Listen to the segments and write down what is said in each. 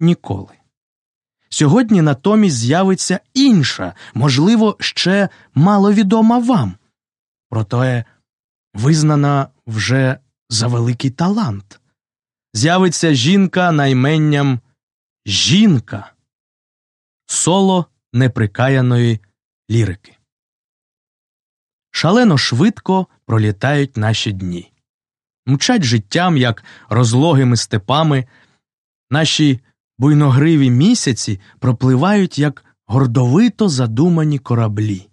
ніколи. Сьогодні натомість з'явиться інша, можливо, ще маловідома вам, проте визнана вже за великий талант. З'явиться жінка найменням жінка, соло неприкаяної лірики. Шалено швидко пролітають наші дні, мчать життям, як розлогими степами, наші буйногриві місяці пропливають, як гордовито задумані кораблі,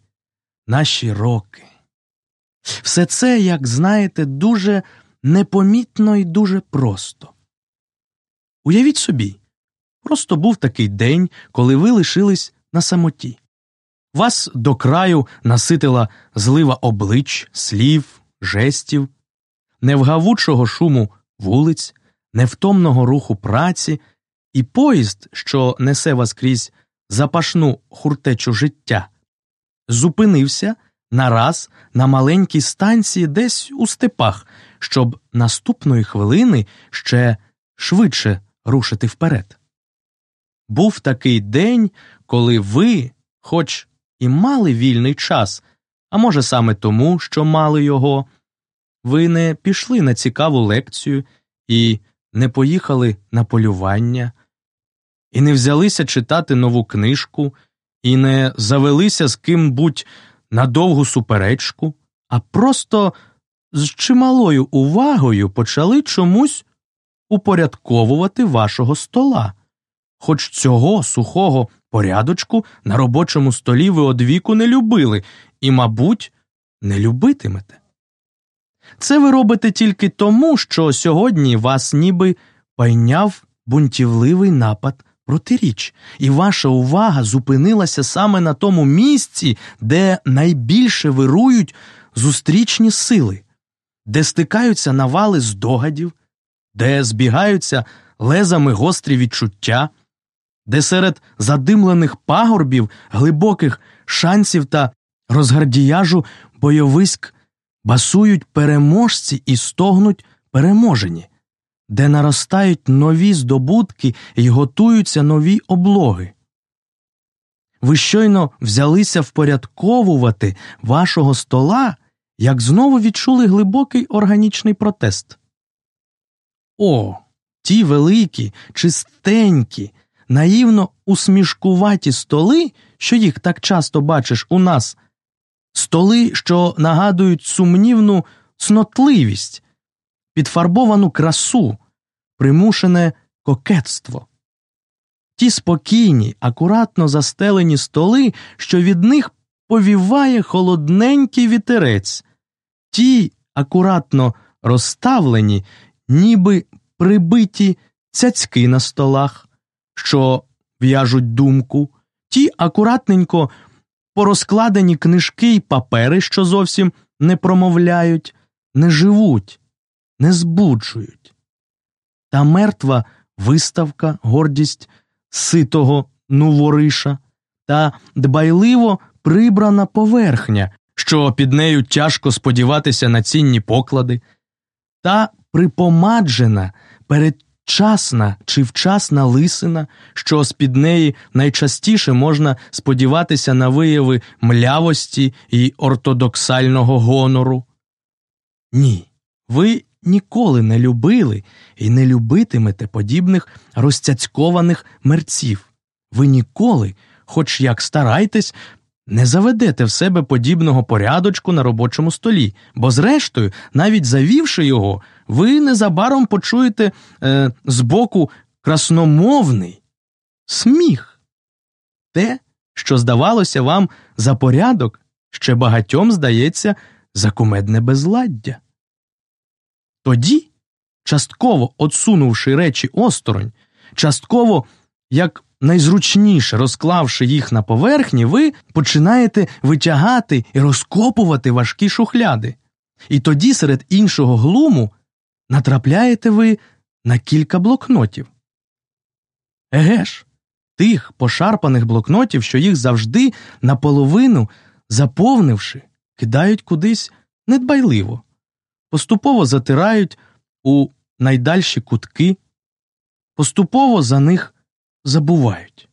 наші роки. Все це, як знаєте, дуже непомітно і дуже просто. Уявіть собі, просто був такий день, коли ви лишились на самоті. Вас до краю наситила злива облич, слів, жестів, невгавучого шуму вулиць, невтомного руху праці, і поїзд, що несе вас крізь запашну хуртечу життя, зупинився нараз на маленькій станції десь у степах, щоб наступної хвилини ще швидше рушити вперед. Був такий день, коли ви, хоч і мали вільний час, а може саме тому, що мали його, ви не пішли на цікаву лекцію і не поїхали на полювання, і не взялися читати нову книжку, і не завелися з ким будь на довгу суперечку, а просто з чималою увагою почали чомусь упорядковувати вашого стола. Хоч цього сухого порядочку на робочому столі ви одвіку не любили і, мабуть, не любитимете. Це ви робите тільки тому, що сьогодні вас ніби пайняв бунтівливий напад протиріч, і ваша увага зупинилася саме на тому місці, де найбільше вирують зустрічні сили, де стикаються навали здогадів, де збігаються лезами гострі відчуття, де серед задимлених пагорбів, глибоких шансів та розгардіяжу бойовиськ басують переможці і стогнуть переможені, де наростають нові здобутки і готуються нові облоги. Ви щойно взялися впорядковувати вашого стола, як знову відчули глибокий органічний протест. О, ті великі, чистенькі, наївно усмішкуваті столи, що їх так часто бачиш у нас, столи, що нагадують сумнівну цнотливість, підфарбовану красу, примушене кокетство. Ті спокійні, акуратно застелені столи, що від них повіває холодненький вітерець, ті акуратно розставлені, ніби прибиті цяцьки на столах, що в'яжуть думку, ті акуратненько порозкладені книжки й папери, що зовсім не промовляють, не живуть, не збуджують. Та мертва виставка, гордість ситого нувориша та дбайливо прибрана поверхня, що під нею тяжко сподіватися на цінні поклади, та припомаджена передчасна чи вчасна лисина, що з під неї найчастіше можна сподіватися на вияви млявості і ортодоксального гонору. Ні, ви ніколи не любили і не любитимете подібних розцяцькованих мерців. Ви ніколи, хоч як старайтесь, не заведете в себе подібного порядочку на робочому столі, бо, зрештою, навіть завівши його, ви незабаром почуєте е, збоку красномовний сміх. Те, що здавалося вам за порядок, ще багатьом здається за кумедне безладдя. Тоді, частково отсунувши речі осторонь, частково як найзручніше розклавши їх на поверхні, ви починаєте витягати і розкопувати важкі шухляди. І тоді, серед іншого глуму, натрапляєте ви на кілька блокнотів. Еге ж, тих пошарпаних блокнотів, що їх завжди наполовину заповнивши, кидають кудись недбайливо, поступово затирають у найдальші кутки, поступово за них забувають.